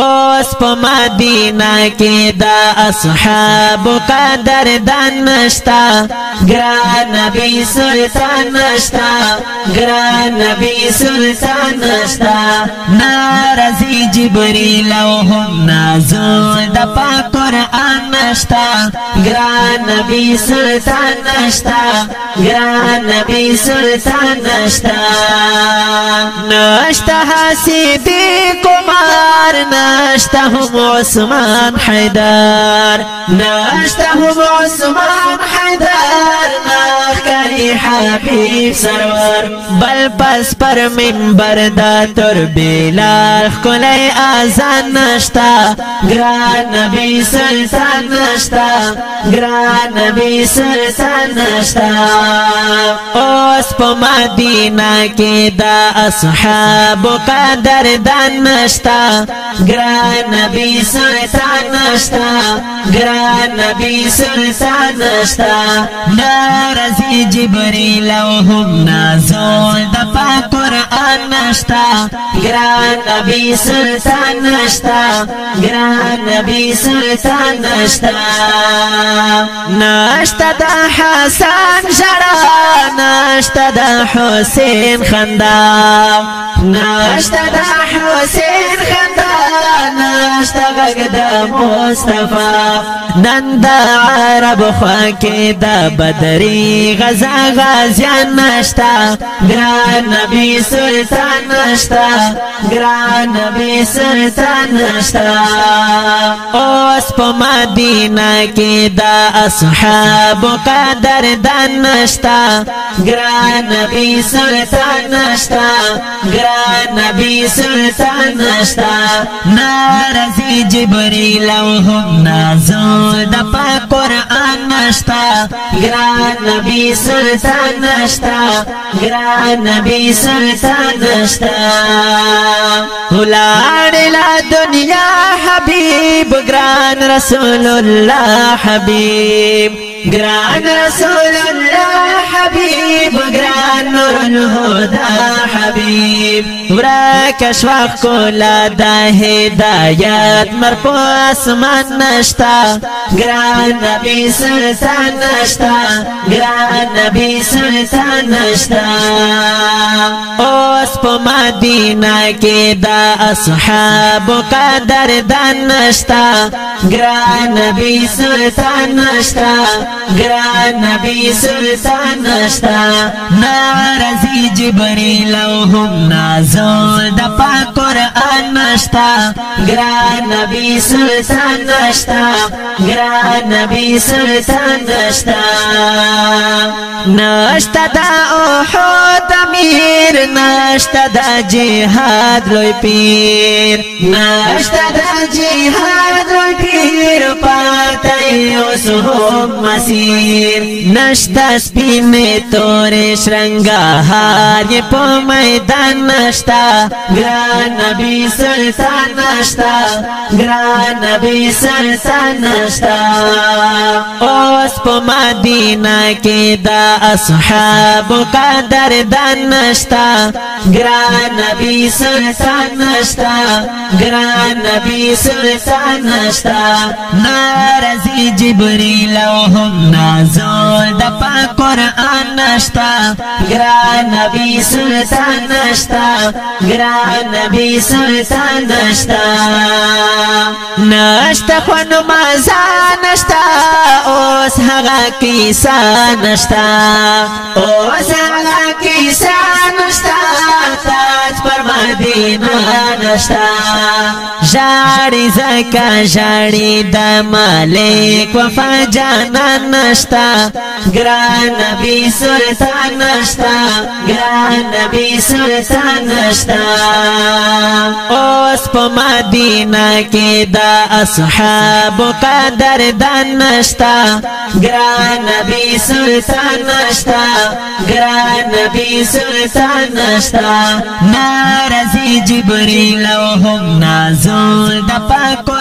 Oh! اوس په مدینه کې دا اصحاب قدر دان نشتا ګرا نبی سلطان نشتا ګرا نبی سلطان نشتا ناراضي جبريل او هم نازل د پاک قران نشتا ګرا نبی سلطان نشتا ګرا نبی سلطان نشتا نشتا حسي دي کومار نشتا ناشتهم عثمان حيدر ناشتهم عثمان حيدر حبیب سرور بل پس پر منبر دا تر بلال کله اذان نشتا ګران نبی سلطان نشتا ګران نبی سلطان نشتا اوس په مدینه کې دا اصحاب قدر دان نشتا ګران نبی سلطان نشتا ګران نبی سلطان نشتا نارضی جبرئیل لوهم نازول د پاک قران نشتا ګران نبی سلطان نشتا ګران نبی سلطان نشتا نشتا د حسن جرا ناشته د حسین خندا ناشته د حسین خندا ناشته غږ مصطفی نن عرب خوا کې د بدري غزا غازیان ناشته ګران نبی سلطان ناشته ګران نبی سلطان ناشته اوس په مدینه کې د اصحاب قدر دان ناشته ګران ګران نبی سلطان نشتا ګران نبی سلطان نشتا ناراضي جبريل او هم نازو د پاک قران نشتا ګران نبی سلطان نشتا ګران نبی سلطان نشتا هلاړ لا دنیا حبيب ګران رسول الله حبيب گران رسول الله حبیب گران نور الهدى حبیب وراك اشواق کولا د هدایت مر په اسمان نشتا گران نبی سلطان نشتا گران نبی سلطان نشتا اوس په مدینه کې د اصحاب قدر دان نشتا گران نبی سلطان نشتا ګران نبی سلطان نشتا نارضی جبرئیل او هم نازو د پاک قران نشتا ګران نبی سلطان نشتا ګران نبی سلطان نشتا نشتا د احد امیر نشتا د جهاد لوی پیر نشتا د جهاد صحب مسیر نشتا سپین تور شرنگار یہ پو میدان نشتا گران نبی سلطان نشتا گران نبی سلطان نشتا اوس پو مدینہ کی دا اصحاب قدر دان نشتا گران نبی سلطان نشتا گران نبی سلطان نشتا نارضی جب جبريل او هم نازل د پاک قران نشتا ګرا نبی سلطان نشتا ګرا نبی سلطان نشتا نشتا خو مزا نشتا اوس هغه کیسه نشتا اوس هغه نشتا جاڑی زکا جاڑی دا مالک وفا جانا نشتا گران بی سلطان نشتا گران بی سلطان نشتا اوس په مدینه کې دا اصحاب قدر دان نشتا گران نبی سلطان نشتا گران نبی سلطان نشتا نارض جبريل وهم نازل دفاق